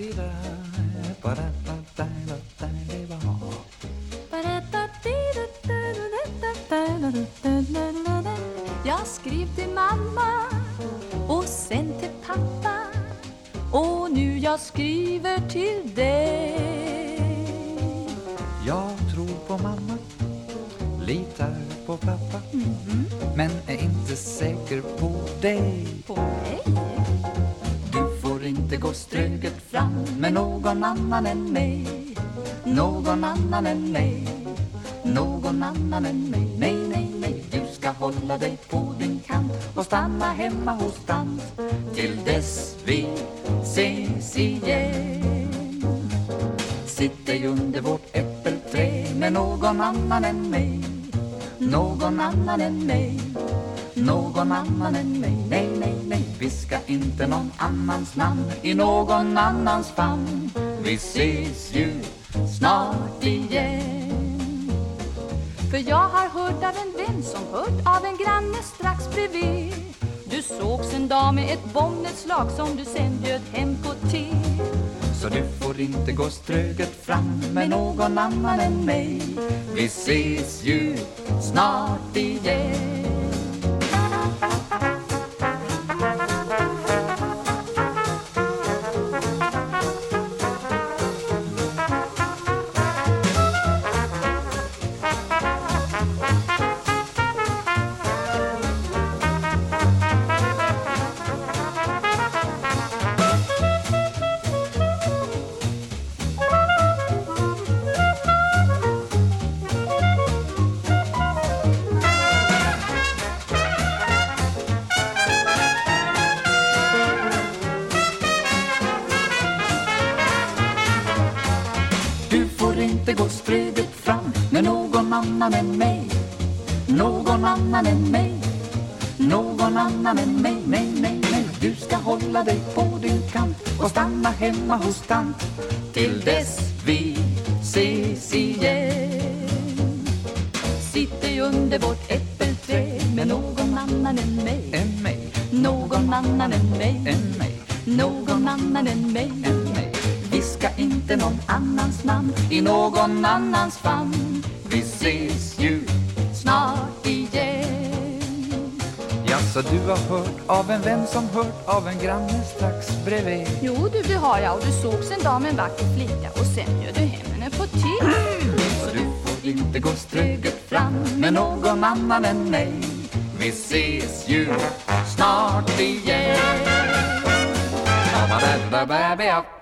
Jag skrev till mamma och sen till pappa och nu jag skriver till dig. Jag tror på mamma, litar på pappa Men är inte säker på dig På mig? Du får inte gå ströget fram med någon annan än mig. Någon annan än mig. Någon annan än mig. Nej, nej, nej Du ska hålla dig på din kant och stanna hemma hos tant Till dess vi ses igen. Sitt dig under vårt äppelträd med någon annan än mig. Någon annan än mig. Någon annan än mig. Nej, nej Viska inte någon annans namn i någon annans famn. Vi ses ju snart igen. För jag har hört av en vän som hört av en granne strax bredvid. Du sågs en dag med ett bombnedslag som du sen bjöd hem på te. Så du får inte gå ströget fram med någon annan än mig. Vi ses ju snart igen inte gå ströget fram med någon annan än mig. Någon annan än mig. Någon annan än mig Nej, nej, nej Du ska hålla dig på din kant och stanna hemma hos tant. Till dess vi ses igen. Sitter under vårt äppelträd med någon annan än mig. Än mig, Någon annan än mig. Än mig, Någon annan än mig Viska inte någon annans namn I någon annans famn. Vi ses ju snart igen. Ja, så du har hört av en vän som hört av en granne strax bredvid. Jo du, det har jag och du sågs en dag med en vacker flicka och sen bjöd du hem henne på te. Så du får inte gå ströget fram med någon annan än mig. Vi ses ju snart igen. Ba-ba-da-da-ba-ba-ba.